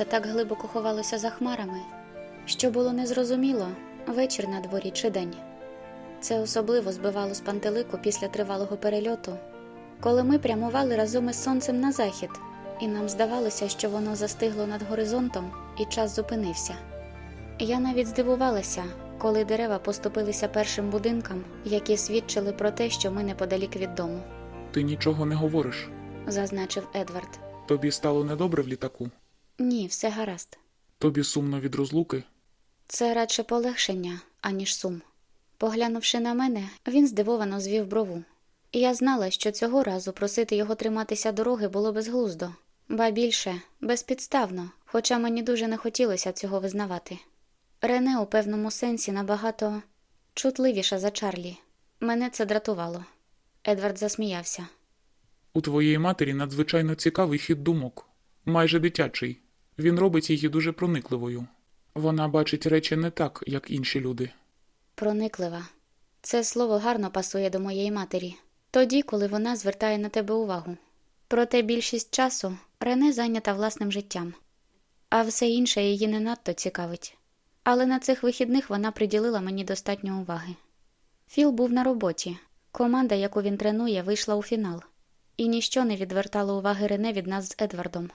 Сонце так глибоко ховалося за хмарами, що було незрозуміло вечір на дворі чи день. Це особливо збивало з пантелику після тривалого перельоту, коли ми прямували разом із сонцем на захід, і нам здавалося, що воно застигло над горизонтом і час зупинився. Я навіть здивувалася, коли дерева поступилися першим будинкам, які свідчили про те, що ми неподалік від дому, Ти нічого не говориш. зазначив Едвард. Тобі стало недобре в літаку. Ні, все гаразд. Тобі сумно від розлуки. Це радше полегшення, аніж сум. Поглянувши на мене, він здивовано звів брову. Я знала, що цього разу просити його триматися дороги було безглуздо, ба більше безпідставно, хоча мені дуже не хотілося цього визнавати. Рене у певному сенсі набагато чутливіша за Чарлі. Мене це дратувало. Едвард засміявся. У твоєї матері надзвичайно цікавий хід думок, майже дитячий. Він робить її дуже проникливою. Вона бачить речі не так, як інші люди. Прониклива. Це слово гарно пасує до моєї матері, тоді, коли вона звертає на тебе увагу. Проте більшість часу Рене зайнята власним життям, а все інше її не надто цікавить. Але на цих вихідних вона приділила мені достатньо уваги. Філ був на роботі. Команда, яку він тренує, вийшла у фінал, і ніщо не відвертало уваги Рене від нас з Едвардом.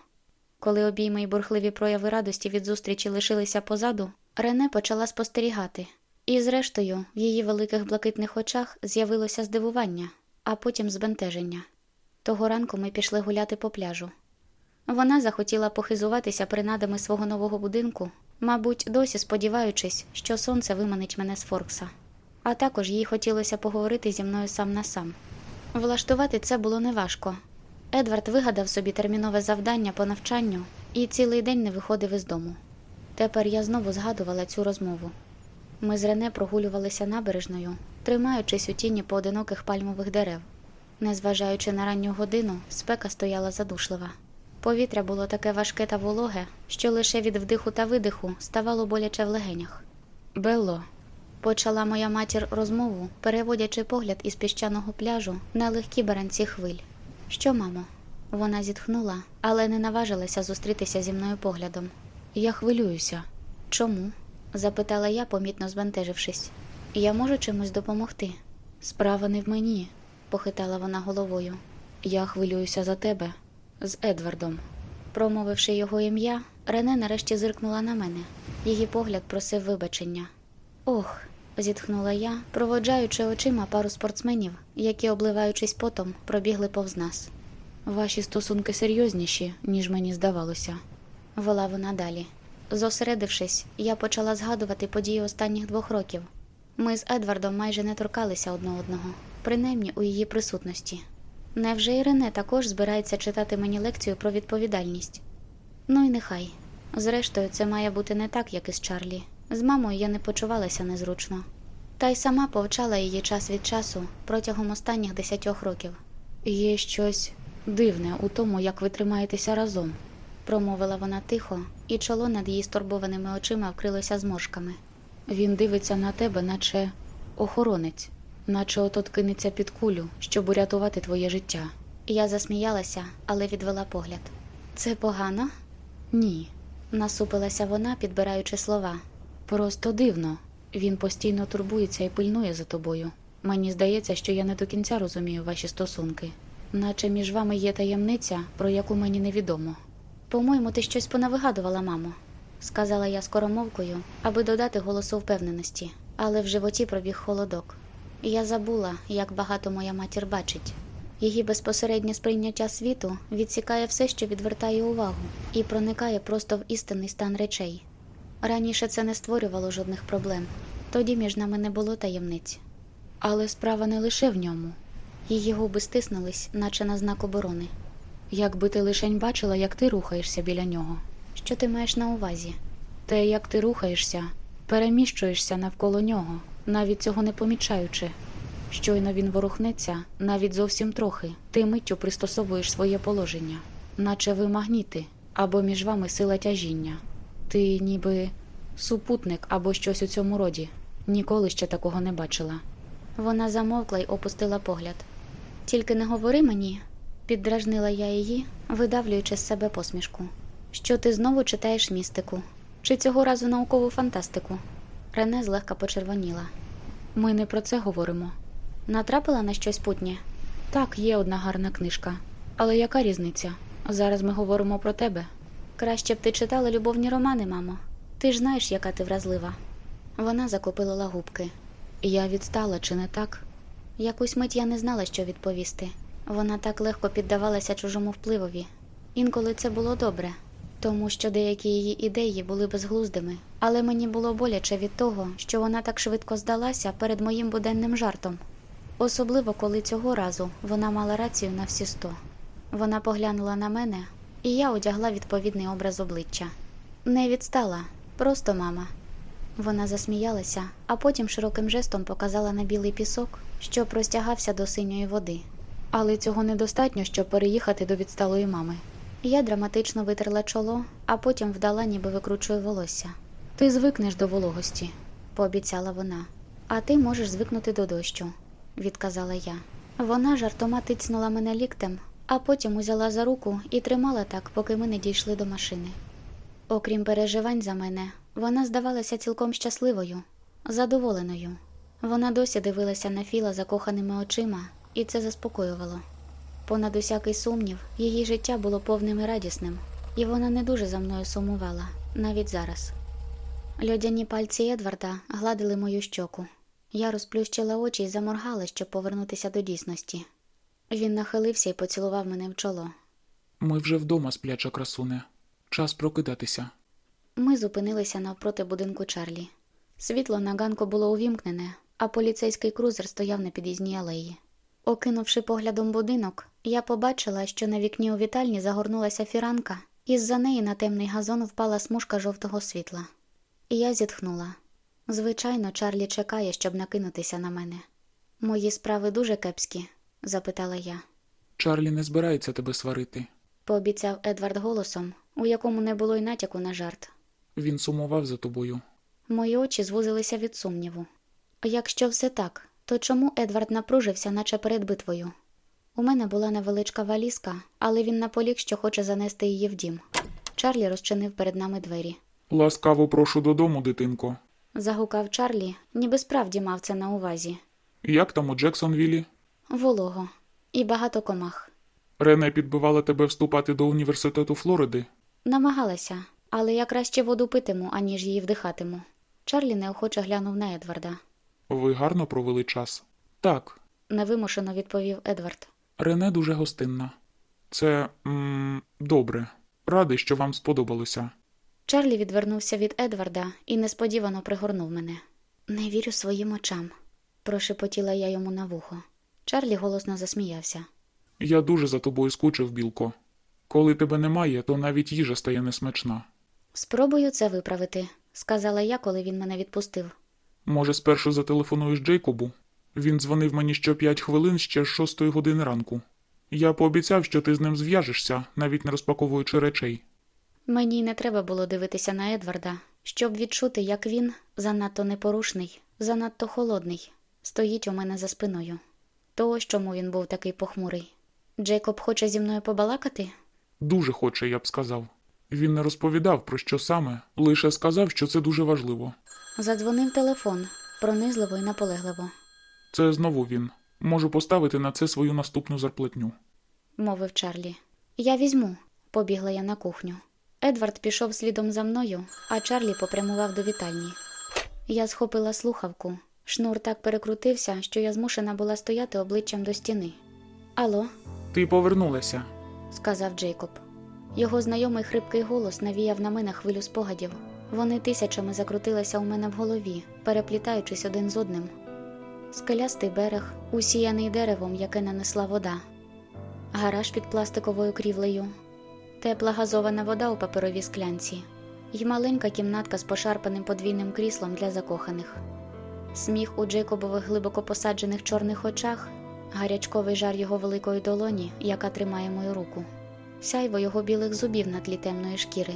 Коли обійми й бурхливі прояви радості від зустрічі лишилися позаду, Рене почала спостерігати, і, зрештою, в її великих блакитних очах з'явилося здивування, а потім збентеження. Того ранку ми пішли гуляти по пляжу. Вона захотіла похизуватися принадами свого нового будинку, мабуть, досі сподіваючись, що сонце виманить мене з Форкса. А також їй хотілося поговорити зі мною сам на сам. Влаштувати це було неважко. Едвард вигадав собі термінове завдання по навчанню і цілий день не виходив із дому. Тепер я знову згадувала цю розмову. Ми з Рене прогулювалися набережною, тримаючись у тіні поодиноких пальмових дерев. Незважаючи на ранню годину, спека стояла задушлива. Повітря було таке важке та вологе, що лише від вдиху та видиху ставало боляче в легенях. Белло, почала моя матір розмову, переводячи погляд із піщаного пляжу на легкі баранці хвиль. Що, мамо? Вона зітхнула, але не наважилася зустрітися зі мною поглядом. Я хвилююся. Чому? запитала я, помітно збентежившись. Я можу чимось допомогти? Справа не в мені, похитала вона головою. Я хвилююся за тебе з Едвардом. Промовивши його ім'я, Рене нарешті зиркнула на мене. Її погляд просив вибачення. Ох, зітхнула я, проводжаючи очима пару спортсменів, які, обливаючись потом, пробігли повз нас. Ваші стосунки серйозніші, ніж мені здавалося, вела вона далі. Зосередившись, я почала згадувати події останніх двох років. Ми з Едвардом майже не торкалися одне одного, принаймні у її присутності. Невже і Рене також збирається читати мені лекцію про відповідальність? Ну і нехай. Зрештою, це має бути не так, як і з Чарлі. З мамою я не почувалася незручно. Та й сама повчала її час від часу протягом останніх десятьох років. Є щось дивне у тому, як ви тримаєтеся разом, промовила вона тихо, і чоло над її стурбованими очима вкрилося зморшками. Він дивиться на тебе, наче охоронець, наче отот кинеться під кулю, щоб урятувати твоє життя. Я засміялася, але відвела погляд. Це погано? Ні. Насупилася вона, підбираючи слова. Просто дивно. Він постійно турбується і пильнує за тобою. Мені здається, що я не до кінця розумію ваші стосунки, наче між вами є таємниця, про яку мені невідомо. По-моєму, ти щось понавигадувала, мамо, сказала я скоромовкою, аби додати голосу впевненості, але в животі пробіг холодок. Я забула, як багато моя матір бачить. Її безпосереднє сприйняття світу відсікає все, що відвертає увагу, і проникає просто в істинний стан речей. Раніше це не створювало жодних проблем, тоді між нами не було таємниць. Але справа не лише в ньому. Її губи стиснулись, наче на знак оборони. Якби ти лишень бачила, як ти рухаєшся біля нього. Що ти маєш на увазі? Те, як ти рухаєшся, переміщуєшся навколо нього, навіть цього не помічаючи. Щойно він ворухнеться, навіть зовсім трохи, ти миттю пристосовуєш своє положення, наче ви магніти, або між вами сила тяжіння. Ти ніби супутник або щось у цьому роді. Ніколи ще такого не бачила. Вона замовкла й опустила погляд. Тільки не говори мені, піддражнила я її, видавлюючи з себе посмішку. Що ти знову читаєш містику? Чи цього разу наукову фантастику? Рене злегка почервоніла. Ми не про це говоримо. Натрапила на щось путнє? Так, є одна гарна книжка. Але яка різниця? Зараз ми говоримо про тебе. Краще б ти читала любовні романи, мамо. Ти ж знаєш, яка ти вразлива. Вона закопилила губки. Я відстала, чи не так? Якусь мить я не знала, що відповісти. Вона так легко піддавалася чужому впливові. Інколи це було добре, тому що деякі її ідеї були безглуздими, але мені було боляче від того, що вона так швидко здалася перед моїм буденним жартом. Особливо, коли цього разу вона мала рацію на всі сто. Вона поглянула на мене, і я одягла відповідний образ обличчя. Не відстала, просто мама. Вона засміялася, а потім широким жестом показала на білий пісок, що простягався до синьої води. Але цього недостатньо, щоб переїхати до відсталої мами. Я драматично витерла чоло, а потім вдала, ніби викручую волосся. Ти звикнеш до вологості, пообіцяла вона. А ти можеш звикнути до дощу, відказала я. Вона жартома тицнула мене ліктем, а потім узяла за руку і тримала так, поки ми не дійшли до машини. Окрім переживань за мене, вона здавалася цілком щасливою, задоволеною. Вона досі дивилася на Філа закоханими очима, і це заспокоювало. Понад усякий сумнів, її життя було повним і радісним, і вона не дуже за мною сумувала, навіть зараз. Льодяні пальці Едварда гладили мою щоку. Я розплющила очі і заморгала, щоб повернутися до дійсності. Він нахилився і поцілував мене в чоло. Ми вже вдома, спляча красуне. Час прокидатися. Ми зупинилися навпроти будинку Чарлі. Світло на ганку було увімкнене, а поліцейський крузер стояв на під'їзній алеї. Окинувши поглядом будинок, я побачила, що на вікні у вітальні загорнулася фіранка, і з-за неї на темний газон впала смужка жовтого світла. І я зітхнула. Звичайно, Чарлі чекає, щоб накинутися на мене. Мої справи дуже кепські? Запитала я. Чарлі не збирається тебе сварити. Пообіцяв Едвард голосом, у якому не було й натяку на жарт. Він сумував за тобою. Мої очі звузилися від сумніву. Якщо все так, то чому Едвард напружився, наче перед битвою? У мене була невеличка валізка, але він наполіг, що хоче занести її в дім. Чарлі розчинив перед нами двері. Ласкаво прошу додому, дитинко. Загукав Чарлі, ніби справді мав це на увазі. Як там у Джексонвілі? Волого і багато комах. Рене підбивала тебе вступати до університету Флориди. Намагалася, але я краще воду питиму, аніж її вдихатиму. Чарлі неохоче глянув на Едварда. Ви гарно провели час? Так, Невимушено відповів Едвард. Рене дуже гостинна. Це м- добре. Радий, що вам сподобалося. Чарлі відвернувся від Едварда і несподівано пригорнув мене. Не вірю своїм очам, прошепотіла я йому на вухо. Чарлі голосно засміявся. Я дуже за тобою скучив, білко. Коли тебе немає, то навіть їжа стає несмачна. Спробую це виправити, сказала я, коли він мене відпустив. Може, спершу зателефонуєш Джейкобу? Він дзвонив мені що п'ять хвилин ще з шостої години ранку. Я пообіцяв, що ти з ним зв'яжешся, навіть не розпаковуючи речей. Мені не треба було дивитися на Едварда, щоб відчути, як він занадто непорушний, занадто холодний, стоїть у мене за спиною. То ось чому він був такий похмурий. Джейкоб хоче зі мною побалакати? Дуже хоче, я б сказав. Він не розповідав про що саме, лише сказав, що це дуже важливо. Задзвонив телефон, пронизливо і наполегливо, Це знову він. Можу поставити на це свою наступну зарплатню. мовив Чарлі. Я візьму, побігла я на кухню. Едвард пішов слідом за мною, а Чарлі попрямував до вітальні. Я схопила слухавку. Шнур так перекрутився, що я змушена була стояти обличчям до стіни. Алло, Ти повернулася. сказав Джейкоб. Його знайомий хрипкий голос навіяв на мене хвилю спогадів. Вони тисячами закрутилися у мене в голові, переплітаючись один з одним. Скелястий берег, усіяний деревом, яке нанесла вода, гараж під пластиковою крівлею, тепла газована вода у паперовій склянці, і маленька кімнатка з пошарпаним подвійним кріслом для закоханих. Сміх у Джейкобових глибоко посаджених чорних очах, гарячковий жар його великої долоні, яка тримає мою руку, сяйво його білих зубів на тлі темної шкіри,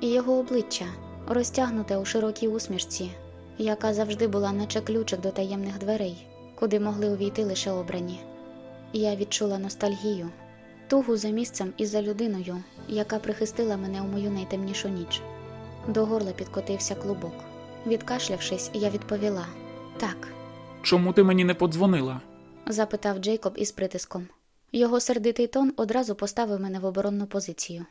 і його обличчя, розтягнуте у широкій усмішці, яка завжди була наче ключик до таємних дверей, куди могли увійти лише обрані. Я відчула ностальгію, тугу за місцем і за людиною, яка прихистила мене у мою найтемнішу ніч. До горла підкотився клубок. Відкашлявшись, я відповіла так. Чому ти мені не подзвонила? запитав Джейкоб із притиском. Його сердитий тон одразу поставив мене в оборонну позицію.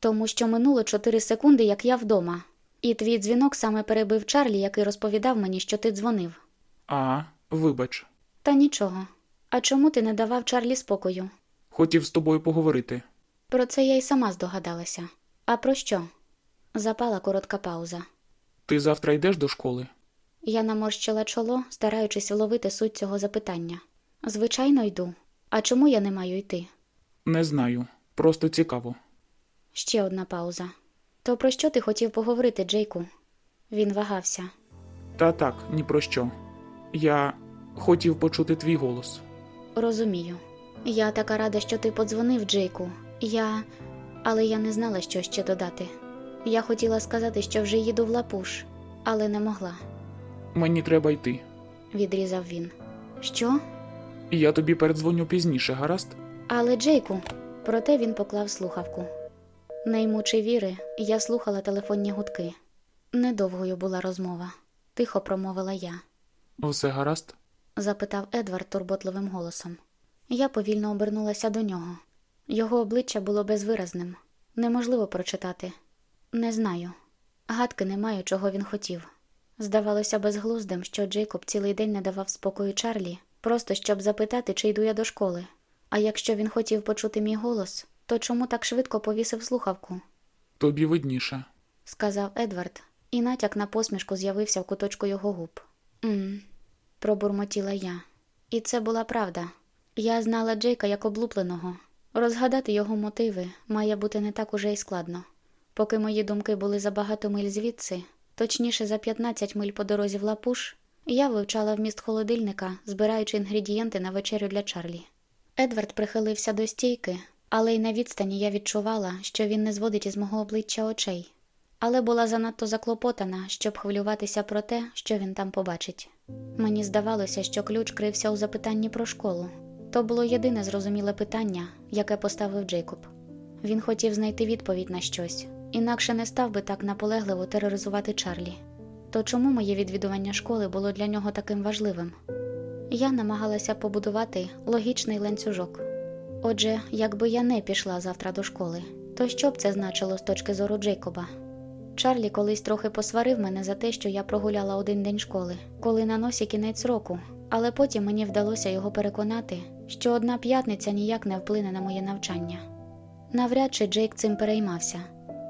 Тому що минуло чотири секунди, як я вдома, і твій дзвінок саме перебив Чарлі, який розповідав мені, що ти дзвонив. А, вибач, Та нічого. А чому ти не давав Чарлі спокою? хотів з тобою поговорити. Про це я й сама здогадалася. А про що? Запала коротка пауза. Ти завтра йдеш до школи? Я наморщила чоло, стараючись вловити суть цього запитання. Звичайно, йду. А чому я не маю йти? Не знаю. Просто цікаво. Ще одна пауза. То про що ти хотів поговорити, Джейку? Він вагався. Та так, ні про що. Я хотів почути твій голос. Розумію. Я така рада, що ти подзвонив, Джейку. Я. Але я не знала, що ще додати. Я хотіла сказати, що вже їду в лапуш, але не могла, Мені треба йти. відрізав він. Що? Я тобі передзвоню пізніше, гаразд? Але Джейку. Проте він поклав слухавку. Не ймучи віри, я слухала телефонні гудки. Недовгою була розмова. Тихо промовила я. Все гаразд? запитав Едвард турботливим голосом. Я повільно обернулася до нього. Його обличчя було безвиразним, неможливо прочитати. Не знаю. Гадки не маю, чого він хотів. Здавалося безглуздим, що Джейкоб цілий день не давав спокою Чарлі, просто щоб запитати, чи йду я до школи. А якщо він хотів почути мій голос, то чому так швидко повісив слухавку? Тобі видніше. сказав Едвард, і натяк на посмішку з'явився в куточку його губ. «М-м», пробурмотіла я. І це була правда. Я знала Джейка як облупленого. Розгадати його мотиви має бути не так уже й складно. Поки мої думки були за багато миль звідси, точніше за 15 миль по дорозі в лапуш, я вивчала вміст холодильника, збираючи інгредієнти на вечерю для Чарлі. Едвард прихилився до стійки, але й на відстані я відчувала, що він не зводить із мого обличчя очей, але була занадто заклопотана, щоб хвилюватися про те, що він там побачить. Мені здавалося, що ключ крився у запитанні про школу. То було єдине зрозуміле питання, яке поставив Джейкоб. Він хотів знайти відповідь на щось, інакше не став би так наполегливо тероризувати Чарлі. То чому моє відвідування школи було для нього таким важливим? Я намагалася побудувати логічний ланцюжок. Отже, якби я не пішла завтра до школи, то що б це значило з точки зору Джейкоба? Чарлі колись трохи посварив мене за те, що я прогуляла один день школи, коли на носі кінець року, але потім мені вдалося його переконати, що одна п'ятниця ніяк не вплине на моє навчання. Навряд чи Джейк цим переймався.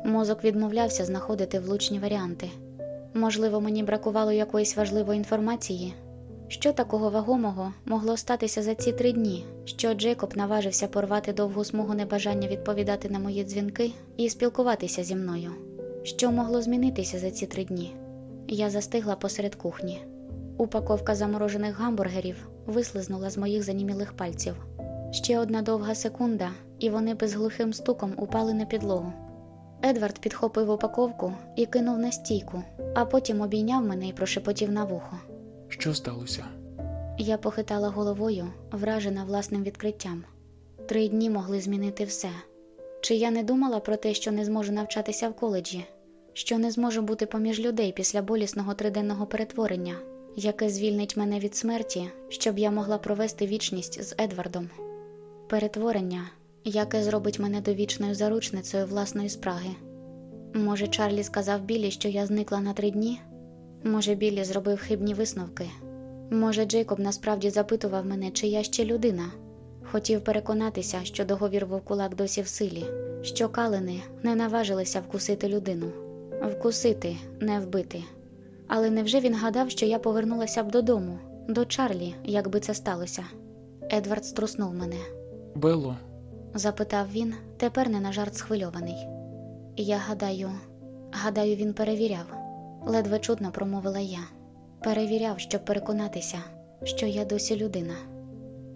Мозок відмовлявся знаходити влучні варіанти. Можливо, мені бракувало якоїсь важливої інформації. Що такого вагомого могло статися за ці три дні, що Джейкоб наважився порвати довгу смугу небажання відповідати на мої дзвінки і спілкуватися зі мною? Що могло змінитися за ці три дні? Я застигла посеред кухні. Упаковка заморожених гамбургерів вислизнула з моїх занімілих пальців. Ще одна довга секунда, і вони безглухим стуком упали на підлогу. Едвард підхопив упаковку і кинув на стійку, а потім обійняв мене і прошепотів на вухо. Що сталося? Я похитала головою, вражена власним відкриттям. Три дні могли змінити все. Чи я не думала про те, що не зможу навчатися в коледжі, що не зможу бути поміж людей після болісного триденного перетворення, яке звільнить мене від смерті, щоб я могла провести вічність з Едвардом? Перетворення, яке зробить мене довічною заручницею власної спраги. Може, Чарлі сказав Білі, що я зникла на три дні? Може, Біллі зробив хибні висновки. Може, Джейкоб насправді запитував мене, чи я ще людина, Хотів переконатися, що договір вовкулак досі в силі, що калини не наважилися вкусити людину, вкусити, не вбити. Але невже він гадав, що я повернулася б додому, до Чарлі, якби це сталося? Едвард струснув мене. Белло, запитав він, тепер не на жарт схвильований. Я гадаю, гадаю, він перевіряв, ледве чутно промовила я. Перевіряв, щоб переконатися, що я досі людина.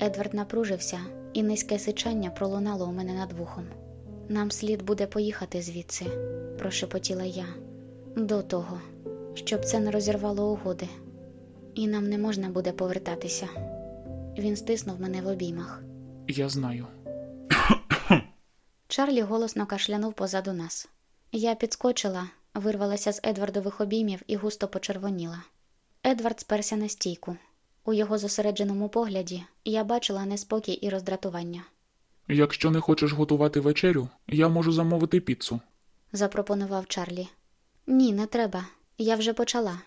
Едвард напружився, і низьке сичання пролунало у мене над вухом. Нам слід буде поїхати звідси, прошепотіла я, до того, щоб це не розірвало угоди, і нам не можна буде повертатися. Він стиснув мене в обіймах. я знаю. Чарлі голосно кашлянув позаду нас. Я підскочила, вирвалася з Едвардових обіймів і густо почервоніла. Едвард сперся на стійку. У його зосередженому погляді я бачила неспокій і роздратування. Якщо не хочеш готувати вечерю, я можу замовити піцу. Запропонував Чарлі. Ні, не треба. Я вже почала,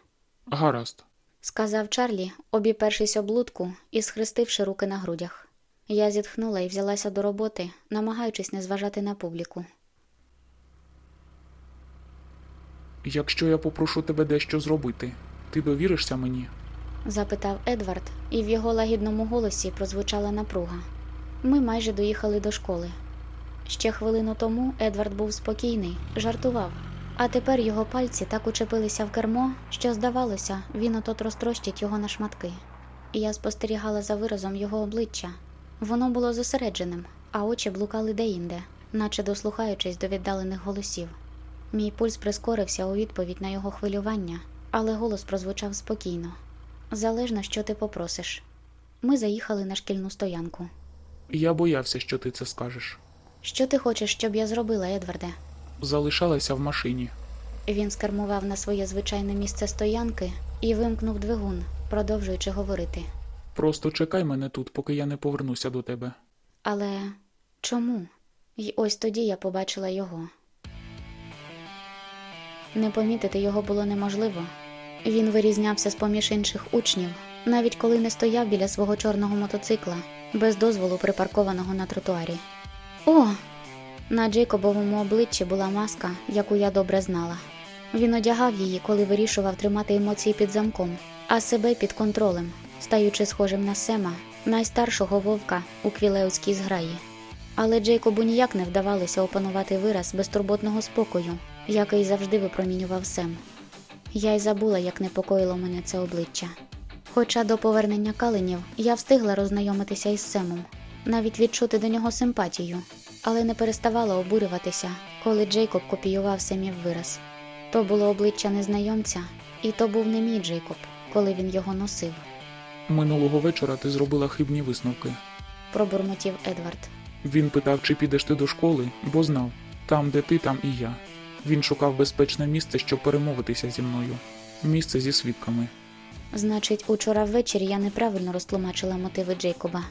Гаразд. сказав Чарлі, обіпершись об лудку і схрестивши руки на грудях. Я зітхнула і взялася до роботи, намагаючись не зважати на публіку. Якщо я попрошу тебе дещо зробити, ти довіришся мені? запитав Едвард, і в його лагідному голосі прозвучала напруга. Ми майже доїхали до школи. Ще хвилину тому Едвард був спокійний, жартував, а тепер його пальці так учепилися в кермо, що, здавалося, він отот розтрощить його на шматки. І я спостерігала за виразом його обличчя. Воно було зосередженим, а очі блукали деінде, наче дослухаючись до віддалених голосів. Мій пульс прискорився у відповідь на його хвилювання, але голос прозвучав спокійно. Залежно, що ти попросиш. Ми заїхали на шкільну стоянку. Я боявся, що ти це скажеш. Що ти хочеш, щоб я зробила, Едварде? Залишалася в машині. Він скермував на своє звичайне місце стоянки і вимкнув двигун, продовжуючи говорити. Просто чекай мене тут, поки я не повернуся до тебе. Але чому? І ось тоді я побачила його. Не помітити його було неможливо. Він вирізнявся з поміж інших учнів, навіть коли не стояв біля свого чорного мотоцикла, без дозволу припаркованого на тротуарі. О! На Джейкобовому обличчі була маска, яку я добре знала. Він одягав її, коли вирішував тримати емоції під замком, а себе під контролем, стаючи схожим на Сема, найстаршого вовка у квілеуській зграї. Але Джейкобу ніяк не вдавалося опанувати вираз безтурботного спокою, який завжди випромінював Сем. Я й забула, як непокоїло мене це обличчя. Хоча до повернення каленів я встигла роззнайомитися із Семом, навіть відчути до нього симпатію, але не переставала обурюватися, коли Джейкоб копіював Семів вираз. То було обличчя незнайомця, і то був не мій Джейкоб, коли він його носив, Минулого вечора ти зробила хибні висновки. пробурмотів Едвард. Він питав, чи підеш ти до школи, бо знав там, де ти, там і я. Він шукав безпечне місце, щоб перемовитися зі мною. Місце зі свідками. Значить, учора ввечері я неправильно розтлумачила мотиви Джейкоба.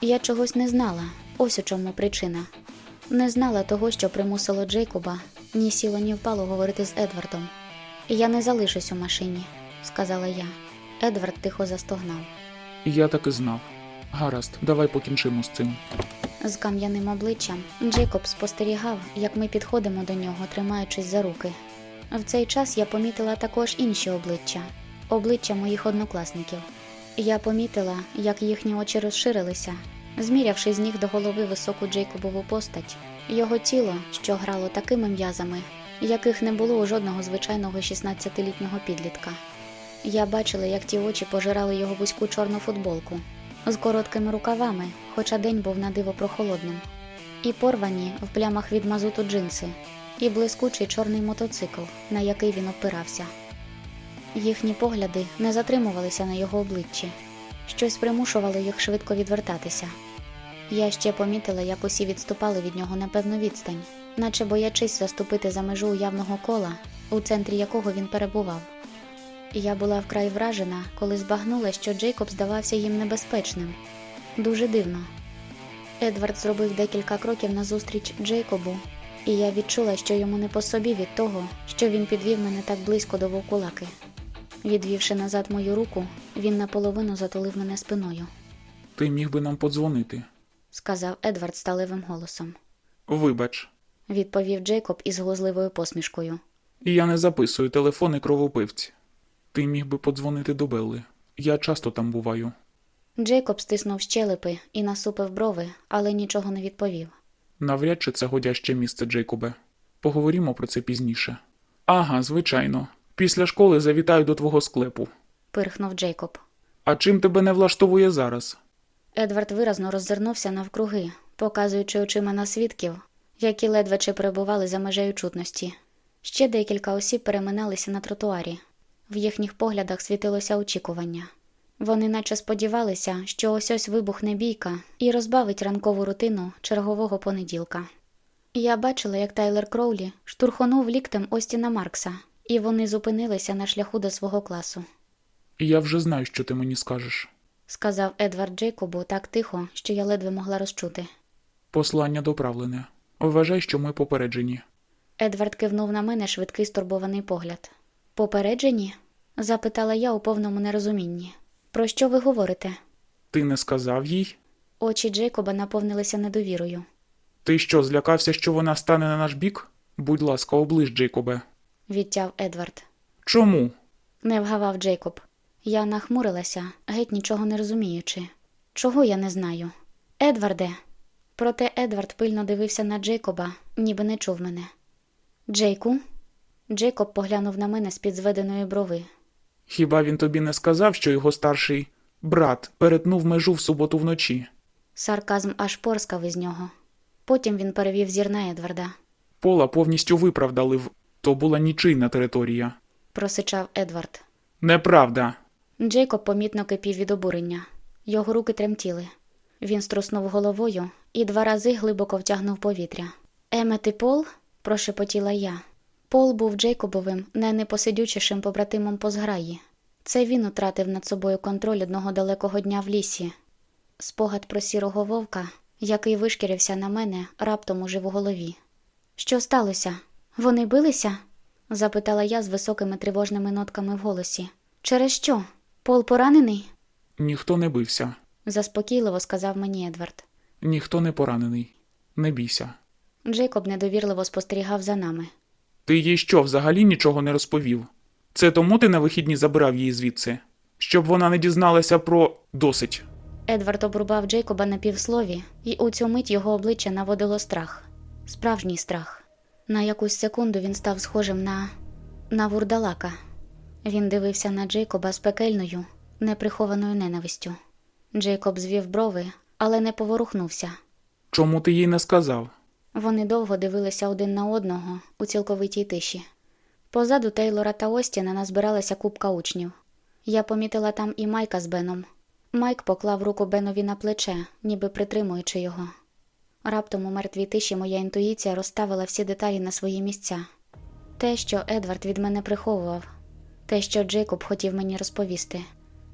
Я чогось не знала, ось у чому причина. Не знала того, що примусило Джейкоба ні сіло, ні впало говорити з Едвардом. Я не залишусь у машині, сказала я. Едвард тихо застогнав. Я так і знав. Гаразд, давай покінчимо з цим. З кам'яним обличчям Джейкоб спостерігав, як ми підходимо до нього, тримаючись за руки. В цей час я помітила також інші обличчя обличчя моїх однокласників. Я помітила, як їхні очі розширилися, змірявши з ніг до голови високу Джейкобову постать, його тіло, що грало такими м'язами, яких не було у жодного звичайного 16-літнього підлітка. Я бачила, як ті очі пожирали його вузьку чорну футболку з короткими рукавами, хоча день був надиво прохолодним, і порвані в плямах від мазуту джинси, і блискучий чорний мотоцикл, на який він опирався. Їхні погляди не затримувалися на його обличчі, щось примушувало їх швидко відвертатися. Я ще помітила, як усі відступали від нього на певну відстань, наче боячись заступити за межу уявного кола, у центрі якого він перебував. Я була вкрай вражена, коли збагнула, що Джейкоб здавався їм небезпечним. Дуже дивно. Едвард зробив декілька кроків назустріч Джейкобу, і я відчула, що йому не по собі від того, що він підвів мене так близько до вовкулаки. Відвівши назад мою руку, він наполовину затулив мене спиною. Ти міг би нам подзвонити. сказав Едвард сталевим голосом. Вибач, Відповів Джейкоб із глузливою посмішкою. я не записую телефони кровопивці. Ти міг би подзвонити до Белли. Я часто там буваю. Джейкоб стиснув щелепи і насупив брови, але нічого не відповів. Навряд чи це годяще місце, Джейкобе. Поговоримо про це пізніше. Ага, звичайно. Після школи завітаю до твого склепу. Пирхнув Джейкоб. А чим тебе не влаштовує зараз? Едвард виразно роззирнувся навкруги, показуючи очима на свідків, які ледве чи перебували за межею чутності. Ще декілька осіб переминалися на тротуарі. В їхніх поглядах світилося очікування. Вони наче сподівалися, що ось ось вибухне бійка і розбавить ранкову рутину чергового понеділка. Я бачила, як Тайлер Кроулі штурхонув ліктем Остіна Маркса, і вони зупинилися на шляху до свого класу. Я вже знаю, що ти мені скажеш. Сказав Едвард Джейкобу так тихо, що я ледве могла розчути. Послання доправлене. Вважай, що ми попереджені. Едвард кивнув на мене швидкий стурбований погляд. Попереджені? Запитала я у повному нерозумінні. Про що ви говорите? Ти не сказав їй? Очі Джейкоба наповнилися недовірою. Ти що, злякався, що вона стане на наш бік? Будь ласка, оближ, Джейкобе. Відтяв Едвард. Чому? Не вгавав Джейкоб. Я нахмурилася, геть нічого не розуміючи. Чого я не знаю? Едварде. Проте Едвард пильно дивився на Джейкоба, ніби не чув мене. Джейку? Джейкоб поглянув на мене з-під зведеної брови. Хіба він тобі не сказав, що його старший брат перетнув межу в суботу вночі? Сарказм аж порскав із нього. Потім він перевів зір на Едварда. Пола повністю виправдали в то була нічийна територія. Просичав Едвард. Неправда. Джейкоб помітно кипів від обурення. Його руки тремтіли. Він струснув головою і два рази глибоко втягнув повітря. Емет і Пол? прошепотіла я. Пол був Джейкобовим, не непосидючішим побратимом по зграї. Це він утратив над собою контроль одного далекого дня в лісі. Спогад про сірого вовка, який вишкірився на мене, раптом ужив у голові. Що сталося? Вони билися? запитала я з високими тривожними нотками в голосі. Через що? Пол поранений? Ніхто не бився, заспокійливо сказав мені Едвард. ніхто не поранений. Не бійся. Джейкоб недовірливо спостерігав за нами. Ти їй що, взагалі нічого не розповів? Це тому ти на вихідні забирав її звідси? Щоб вона не дізналася про досить. Едвард обрубав Джейкоба на півслові, і у цю мить його обличчя наводило страх. Справжній страх. На якусь секунду він став схожим на. на вурдалака. Він дивився на Джейкоба з пекельною, неприхованою ненавистю. Джейкоб звів брови, але не поворухнувся. Чому ти їй не сказав? Вони довго дивилися один на одного у цілковитій тиші. Позаду Тейлора та Остіна назбиралася купка учнів. Я помітила там і Майка з Беном. Майк поклав руку Бенові на плече, ніби притримуючи його. Раптом у мертвій тиші моя інтуїція розставила всі деталі на свої місця. Те, що Едвард від мене приховував, те, що Джейкоб хотів мені розповісти,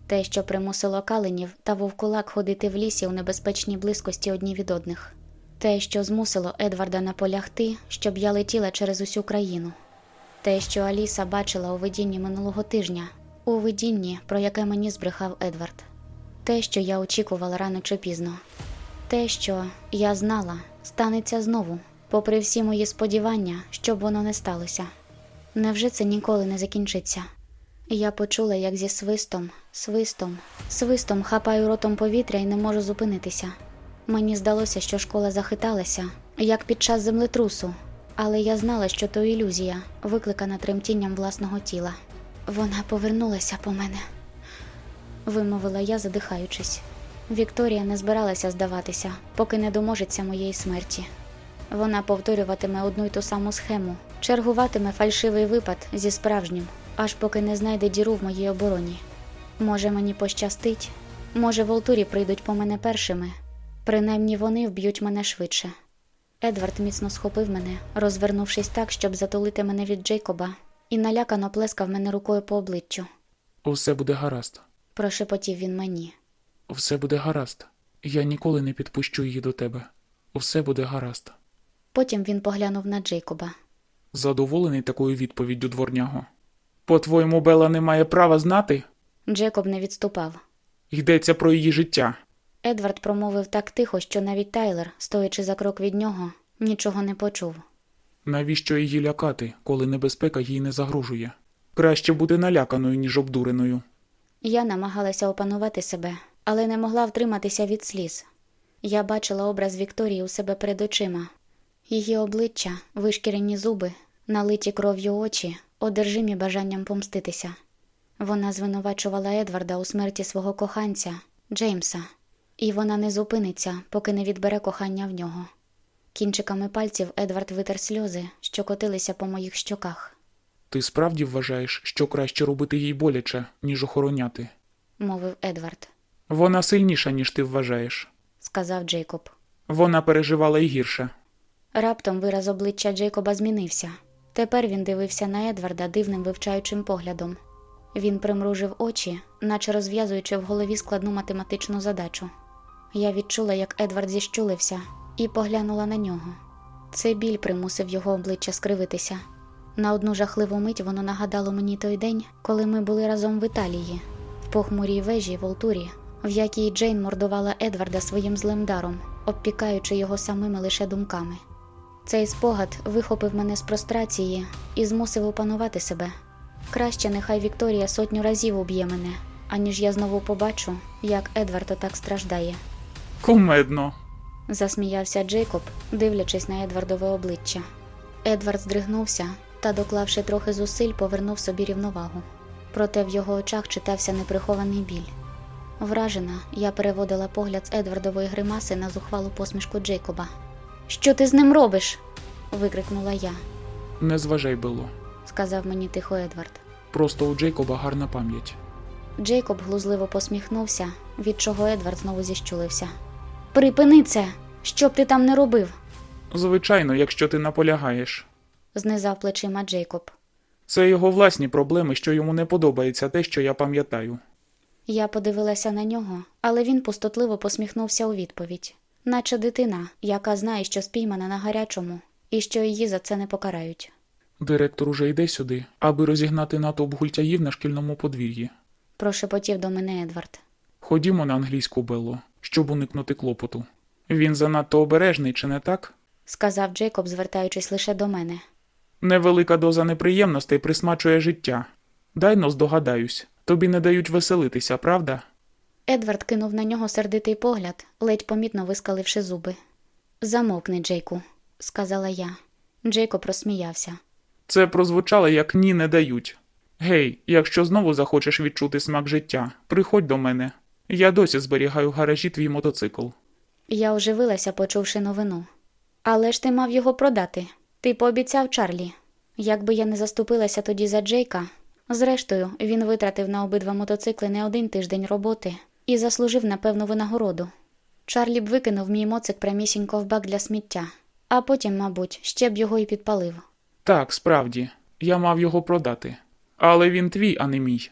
те, що примусило каленів та вовкулак ходити в лісі у небезпечній близькості одні від одних, те, що змусило Едварда наполягти, щоб я летіла через усю країну, те, що Аліса бачила у видінні минулого тижня, у видінні, про яке мені збрехав Едвард, те, що я очікувала рано чи пізно, те, що я знала, станеться знову, попри всі мої сподівання, щоб воно не сталося. Невже це ніколи не закінчиться? Я почула, як зі свистом, свистом, свистом хапаю ротом повітря і не можу зупинитися. Мені здалося, що школа захиталася, як під час землетрусу, але я знала, що то ілюзія, викликана тремтінням власного тіла. Вона повернулася по мене, вимовила я, задихаючись. Вікторія не збиралася здаватися, поки не доможеться моєї смерті. Вона повторюватиме одну й ту саму схему, чергуватиме фальшивий випад зі справжнім, аж поки не знайде діру в моїй обороні. Може, мені пощастить, може, волтурі прийдуть по мене першими, принаймні вони вб'ють мене швидше. Едвард міцно схопив мене, розвернувшись так, щоб затулити мене від Джейкоба, і налякано плескав мене рукою по обличчю. Усе буде гаразд. Прошепотів він мені. Все буде гаразд. Я ніколи не підпущу її до тебе. Усе буде гаразд. Потім він поглянув на Джейкоба. Задоволений такою відповіддю дворняго. По-твоєму, Бела не має права знати? Джейкоб не відступав. Йдеться про її життя. Едвард промовив так тихо, що навіть Тайлер, стоячи за крок від нього, нічого не почув. Навіщо її лякати, коли небезпека їй не загрожує? Краще бути наляканою, ніж обдуреною. Я намагалася опанувати себе, але не могла втриматися від сліз. Я бачила образ Вікторії у себе перед очима. Її обличчя, вишкірені зуби, налиті кров'ю очі, одержимі бажанням помститися. Вона звинувачувала Едварда у смерті свого коханця, Джеймса, і вона не зупиниться, поки не відбере кохання в нього. Кінчиками пальців Едвард витер сльози, що котилися по моїх щоках, Ти справді вважаєш, що краще робити їй боляче, ніж охороняти? мовив Едвард, Вона сильніша, ніж ти вважаєш. сказав Джейкоб. Вона переживала й гірше. Раптом вираз обличчя Джейкоба змінився. Тепер він дивився на Едварда дивним вивчаючим поглядом. Він примружив очі, наче розв'язуючи в голові складну математичну задачу. Я відчула, як Едвард зіщулився, і поглянула на нього. Цей біль примусив його обличчя скривитися. На одну жахливу мить воно нагадало мені той день, коли ми були разом в Італії, в похмурій вежі Волтурі, в якій Джейн мордувала Едварда своїм злим даром, обпікаючи його самими лише думками. Цей спогад вихопив мене з прострації і змусив опанувати себе. Краще нехай Вікторія сотню разів уб'є мене, аніж я знову побачу, як Едвард отак страждає. Кумедно. Засміявся Джейкоб, дивлячись на Едвардове обличчя. Едвард здригнувся та, доклавши трохи зусиль, повернув собі рівновагу. Проте в його очах читався неприхований біль. Вражена, я переводила погляд з Едвардової гримаси на зухвалу посмішку Джейкоба. Що ти з ним робиш? викрикнула я, Не зважай, Бело. сказав мені тихо Едвард. Просто у Джейкоба гарна пам'ять. Джейкоб глузливо посміхнувся, від чого Едвард знову зіщулився. Припини це! Що б ти там не робив? Звичайно, якщо ти наполягаєш. знизав плечима Джейкоб. Це його власні проблеми, що йому не подобається те, що я пам'ятаю. Я подивилася на нього, але він пустотливо посміхнувся у відповідь, наче дитина, яка знає, що спіймана на гарячому, і що її за це не покарають. Директор уже йде сюди, аби розігнати натовп гультяїв на шкільному подвір'ї. Прошепотів до мене Едвард. Ходімо на англійську Белло, щоб уникнути клопоту. Він занадто обережний, чи не так? сказав Джейкоб, звертаючись лише до мене. Невелика доза неприємностей присмачує життя. Дай но здогадаюсь, тобі не дають веселитися, правда? Едвард кинув на нього сердитий погляд, ледь помітно вискаливши зуби. Замовкни, Джейку, сказала я. Джейкоб розсміявся. Це прозвучало як ні не дають. Гей, якщо знову захочеш відчути смак життя, приходь до мене. Я досі зберігаю в гаражі твій мотоцикл. Я оживилася, почувши новину. Але ж ти мав його продати. Ти пообіцяв Чарлі. Якби я не заступилася тоді за Джейка. Зрештою, він витратив на обидва мотоцикли не один тиждень роботи і заслужив на певну винагороду. Чарлі б викинув мій моцик прямісінько в бак для сміття, а потім, мабуть, ще б його і підпалив. Так, справді, я мав його продати. Але він твій, а не мій.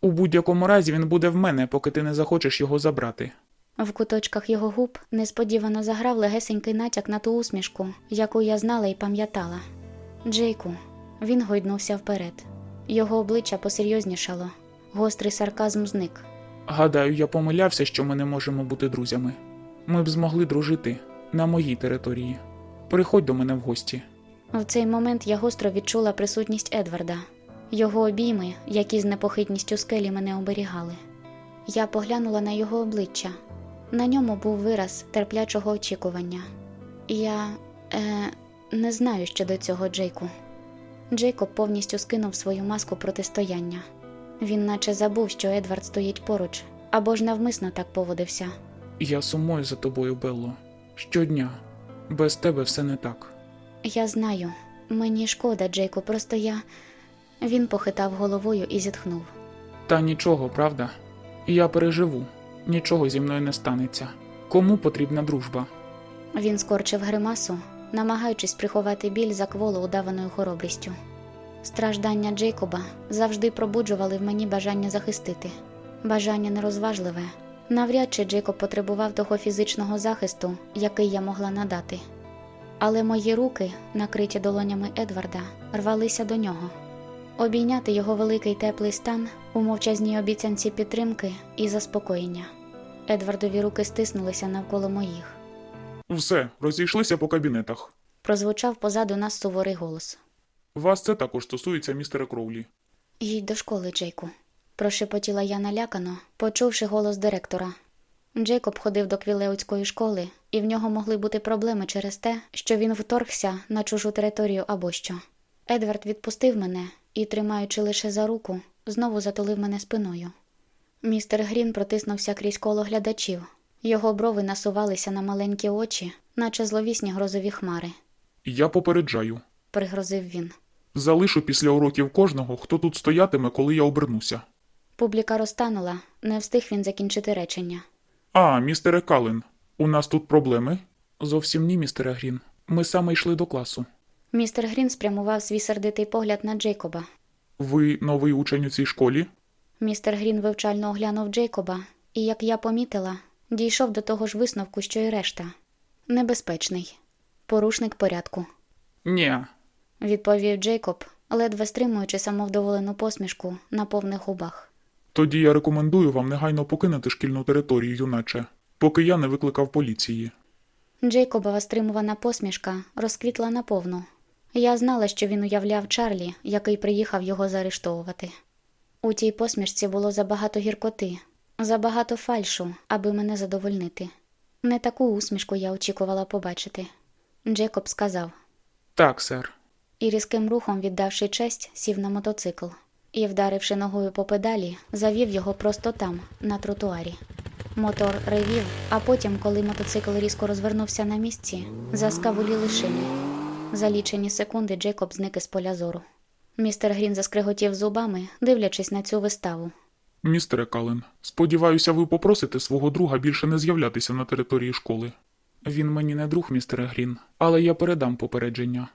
У будь-якому разі він буде в мене, поки ти не захочеш його забрати. В куточках його губ несподівано заграв легесенький натяк на ту усмішку, яку я знала і пам'ятала. Джейку, він гойднувся вперед. Його обличчя посерйознішало, гострий сарказм зник. Гадаю, я помилявся, що ми не можемо бути друзями. Ми б змогли дружити на моїй території. Приходь до мене в гості. В цей момент я гостро відчула присутність Едварда, його обійми, які з непохитністю скелі мене оберігали. Я поглянула на його обличчя. На ньому був вираз терплячого очікування. Я е, не знаю щодо цього Джейку. Джейкоб повністю скинув свою маску протистояння. Він наче забув, що Едвард стоїть поруч, або ж навмисно так поводився. Я сумую за тобою, Белло. Щодня. Без тебе все не так. Я знаю, мені шкода, Джейку, просто я. Він похитав головою і зітхнув. Та нічого, правда? Я переживу. Нічого зі мною не станеться. Кому потрібна дружба? Він скорчив гримасу, намагаючись приховати біль за кволу удаваною хоробрістю. Страждання Джейкоба завжди пробуджували в мені бажання захистити, бажання нерозважливе. Навряд чи Джейкоб потребував того фізичного захисту, який я могла надати. Але мої руки, накриті долонями Едварда, рвалися до нього. Обійняти його великий теплий стан у мовчазній обіцянці підтримки і заспокоєння. Едвардові руки стиснулися навколо моїх. Все, розійшлися по кабінетах. Прозвучав позаду нас суворий голос. Вас це також стосується містера Кроулі. Їдь до школи, Джейку, прошепотіла я налякано, почувши голос директора. Джейкоб ходив до квілеутської школи, і в нього могли бути проблеми через те, що він вторгся на чужу територію або що. Едвард відпустив мене і, тримаючи лише за руку, знову затулив мене спиною. Містер Грін протиснувся крізь коло глядачів. Його брови насувалися на маленькі очі, наче зловісні грозові хмари, Я попереджаю. пригрозив він. Залишу після уроків кожного, хто тут стоятиме, коли я обернуся. Публіка розтанула, не встиг він закінчити речення. А, містере Кален, у нас тут проблеми? Зовсім ні, містере Грін. Ми саме йшли до класу. Містер Грін спрямував свій сердитий погляд на Джейкоба. Ви новий учень у цій школі? Містер Грін вивчально оглянув Джейкоба і, як я помітила, дійшов до того ж висновку, що й решта. Небезпечний. Порушник порядку, Ні. відповів Джейкоб, ледве стримуючи самовдоволену посмішку на повних губах. Тоді я рекомендую вам негайно покинути шкільну територію, юначе, поки я не викликав поліції. Джейкобова стримувана посмішка розквітла наповну. Я знала, що він уявляв Чарлі, який приїхав його заарештовувати. У тій посмішці було забагато гіркоти, забагато фальшу, аби мене задовольнити. Не таку усмішку я очікувала побачити. Джейкоб сказав Так, сер. і різким рухом, віддавши честь, сів на мотоцикл і, вдаривши ногою по педалі, завів його просто там, на тротуарі. Мотор ревів, а потім, коли мотоцикл різко розвернувся на місці, заскавуліли шини. За лічені секунди Джейкоб зник із поля зору. Містер Грін заскриготів зубами, дивлячись на цю виставу. Містере Кален, сподіваюся, ви попросите свого друга більше не з'являтися на території школи. Він мені не друг, містере Грін, але я передам попередження.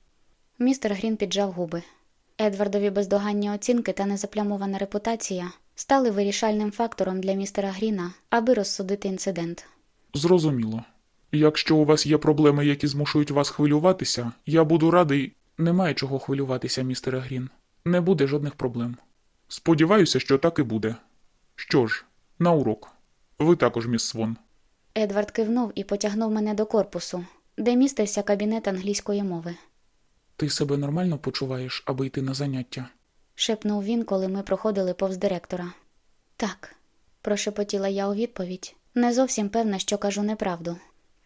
Містер Грін піджав губи. Едвардові бездоганні оцінки та незаплямована репутація стали вирішальним фактором для містера Гріна, аби розсудити інцидент. Зрозуміло. Якщо у вас є проблеми, які змушують вас хвилюватися, я буду радий. Немає чого хвилюватися, містере Грін. Не буде жодних проблем. Сподіваюся, що так і буде. Що ж, на урок. Ви також, міс Свон. Едвард кивнув і потягнув мене до корпусу, де містився кабінет англійської мови. Ти себе нормально почуваєш, аби йти на заняття? шепнув він, коли ми проходили повз директора. Так, прошепотіла я у відповідь, не зовсім певна, що кажу неправду.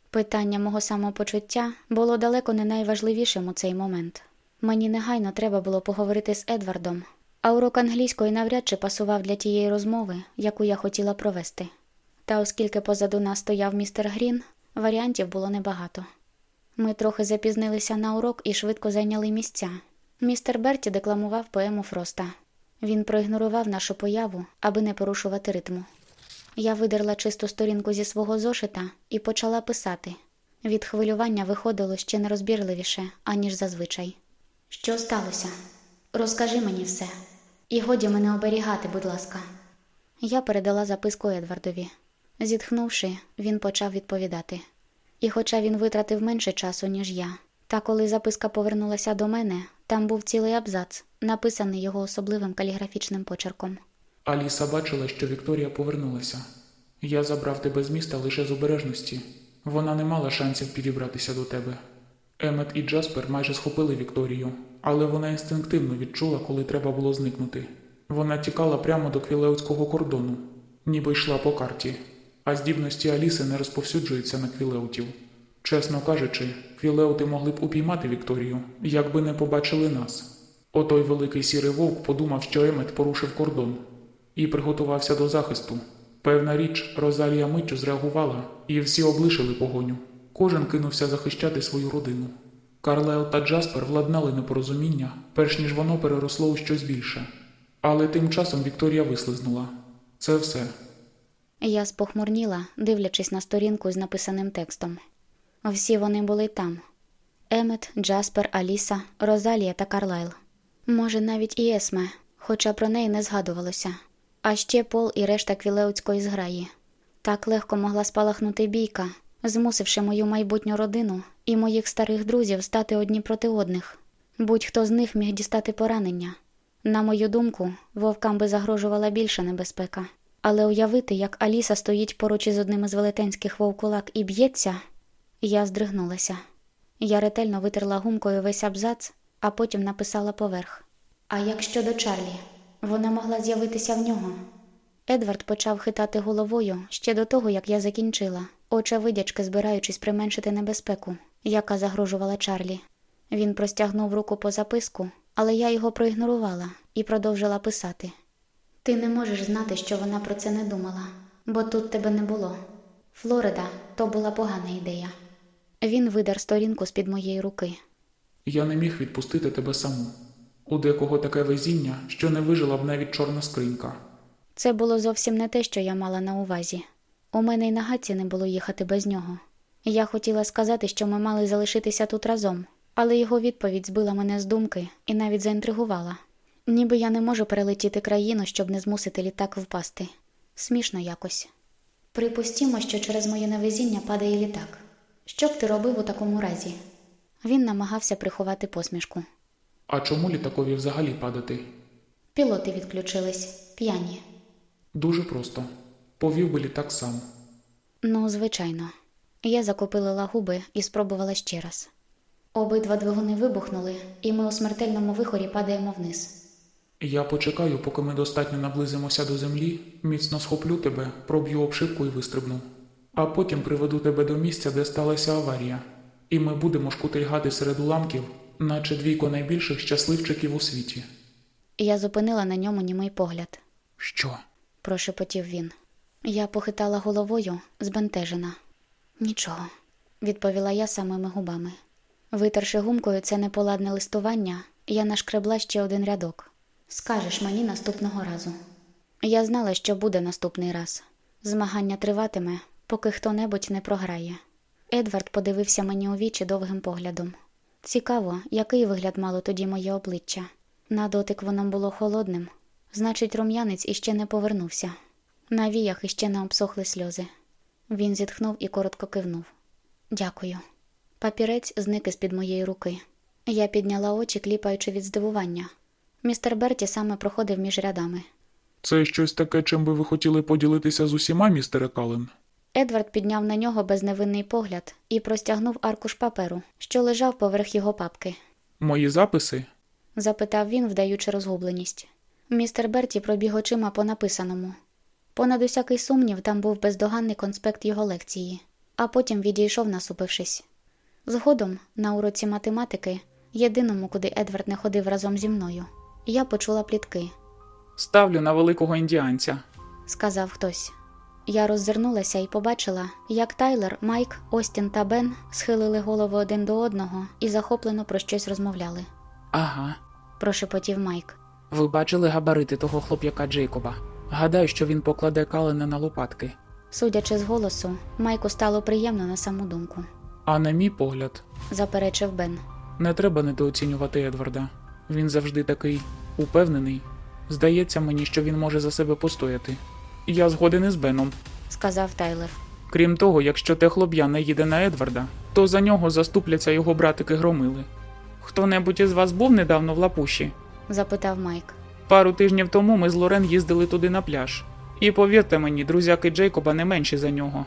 Питання мого самопочуття було далеко не найважливішим у цей момент. Мені негайно треба було поговорити з Едвардом, а урок англійської навряд чи пасував для тієї розмови, яку я хотіла провести. Та оскільки позаду нас стояв містер Грін, варіантів було небагато. Ми трохи запізнилися на урок і швидко зайняли місця. Містер Берті декламував поему Фроста. Він проігнорував нашу появу, аби не порушувати ритму. Я видерла чисту сторінку зі свого зошита і почала писати. Від хвилювання виходило ще нерозбірливіше, аніж зазвичай. Що сталося? Розкажи мені все. І годі мене оберігати, будь ласка. Я передала записку Едвардові. Зітхнувши, він почав відповідати. І хоча він витратив менше часу, ніж я, та коли записка повернулася до мене, там був цілий абзац, написаний його особливим каліграфічним почерком. Аліса бачила, що Вікторія повернулася. Я забрав тебе з міста лише з обережності. Вона не мала шансів підібратися до тебе. Емет і Джаспер майже схопили Вікторію, але вона інстинктивно відчула, коли треба було зникнути. Вона тікала прямо до квілеутського кордону, ніби йшла по карті, а здібності Аліси не розповсюджуються на квілеутів. Чесно кажучи, квілеути могли б упіймати Вікторію, якби не побачили нас. Отой великий сірий вовк подумав, що Емет порушив кордон і приготувався до захисту. Певна річ, Розалія миттю зреагувала, і всі облишили погоню. Кожен кинувся захищати свою родину. Карлайл та Джаспер владнали непорозуміння, перш ніж воно переросло у щось більше. Але тим часом Вікторія вислизнула. Це все. Я спохмурніла, дивлячись на сторінку з написаним текстом. Всі вони були там: Емет, Джаспер, Аліса, Розалія та Карлайл. Може, навіть і Есме, хоча про неї не згадувалося. А ще Пол і решта квілеутської зграї. Так легко могла спалахнути бійка, змусивши мою майбутню родину і моїх старих друзів стати одні проти одних. Будь-хто з них міг дістати поранення. На мою думку, вовкам би загрожувала більша небезпека. Але уявити, як Аліса стоїть поруч із одним із велетенських вовкулак і б'ється, я здригнулася. Я ретельно витерла гумкою весь абзац, а потім написала поверх. А як щодо Чарлі, вона могла з'явитися в нього. Едвард почав хитати головою ще до того, як я закінчила, очевидячки збираючись применшити небезпеку, яка загрожувала Чарлі. Він простягнув руку по записку, але я його проігнорувала і продовжила писати. Ти не можеш знати, що вона про це не думала, бо тут тебе не було. Флорида то була погана ідея. Він видер сторінку з під моєї руки. Я не міг відпустити тебе саму. У декого таке везіння, що не вижила б навіть чорна скринька. Це було зовсім не те, що я мала на увазі. У мене й на гадці не було їхати без нього. Я хотіла сказати, що ми мали залишитися тут разом, але його відповідь збила мене з думки і навіть заінтригувала. Ніби я не можу перелетіти країну, щоб не змусити літак впасти. Смішно якось. Припустімо, що через моє невезіння падає літак. Що б ти робив у такому разі? Він намагався приховати посмішку. А чому літакові взагалі падати? Пілоти відключились, п'яні. Дуже просто. Повів би літак сам. Ну, звичайно. Я закопилила губи і спробувала ще раз. Обидва двигуни вибухнули, і ми у смертельному вихорі падаємо вниз. Я почекаю, поки ми достатньо наблизимося до землі, міцно схоплю тебе, проб'ю обшивку і вистрибну. А потім приведу тебе до місця, де сталася аварія, і ми будемо шкутильгати серед уламків, наче двійко найбільших щасливчиків у світі. Я зупинила на ньому німий погляд, Що? прошепотів він. Я похитала головою, збентежена. Нічого, відповіла я самими губами. Витерши гумкою це неполадне листування, я нашкребла ще один рядок. Скажеш мені наступного разу. Я знала, що буде наступний раз. Змагання триватиме, поки хто-небудь не програє. Едвард подивився мені у вічі довгим поглядом. Цікаво, який вигляд мало тоді моє обличчя. На дотик воно було холодним, значить, рум'янець іще не повернувся. На віях іще не обсохли сльози. Він зітхнув і коротко кивнув. Дякую. Папірець зник із під моєї руки. Я підняла очі, кліпаючи від здивування. Містер Берті саме проходив між рядами. Це щось таке, чим би ви хотіли поділитися з усіма, містере Кален? Едвард підняв на нього безневинний погляд і простягнув аркуш паперу, що лежав поверх його папки. Мої записи? запитав він, вдаючи розгубленість. Містер Берті пробіг очима по написаному. Понад усякий сумнів, там був бездоганний конспект його лекції, а потім відійшов, насупившись. Згодом, на уроці математики, єдиному, куди Едвард не ходив разом зі мною, я почула плітки, Ставлю на великого індіанця. сказав хтось. Я роззирнулася і побачила, як Тайлер, Майк, Остін та Бен схилили голови один до одного і захоплено про щось розмовляли. Ага. Прошепотів Майк. Ви бачили габарити того хлоп'яка Джейкоба? Гадаю, що він покладе калина на лопатки. Судячи з голосу, Майку стало приємно на саму думку, А на мій погляд, заперечив Бен. не треба недооцінювати Едварда. Він завжди такий упевнений. Здається мені, що він може за себе постояти. Я згоден із Беном. сказав Тайлер. Крім того, якщо те хлоп'я не їде на Едварда, то за нього заступляться його братики громили. Хто-небудь із вас був недавно в лапуші? запитав Майк. Пару тижнів тому ми з Лорен їздили туди на пляж. І повірте мені, друзяки Джейкоба не менші за нього.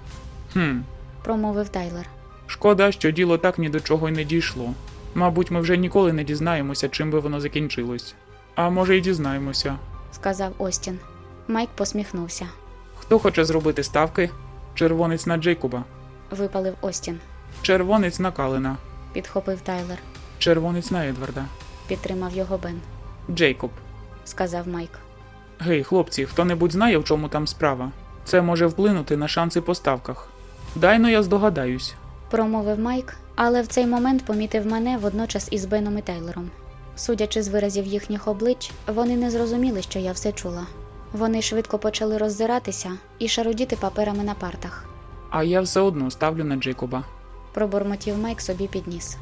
Хм, промовив Тайлер. шкода, що діло так ні до чого й не дійшло. Мабуть, ми вже ніколи не дізнаємося, чим би воно закінчилось. А може, й дізнаємося. сказав Остін. Майк посміхнувся. Хто хоче зробити ставки? Червонець на Джейкоба, Випалив Остін. червонець на Калина, Підхопив Тайлер. червонець на Едварда. Підтримав його Бен. Джейкоб. Сказав Майк. Гей, хлопці, хто-небудь знає, в чому там справа? Це може вплинути на шанси по ставках. Дайно я здогадаюсь. Промовив Майк, але в цей момент помітив мене водночас із Беном і Тайлером. Судячи з виразів їхніх облич, вони не зрозуміли, що я все чула. Вони швидко почали роззиратися і шарудіти паперами на партах. А я все одно ставлю на Джейкоба. Пробормотів Майк собі підніс.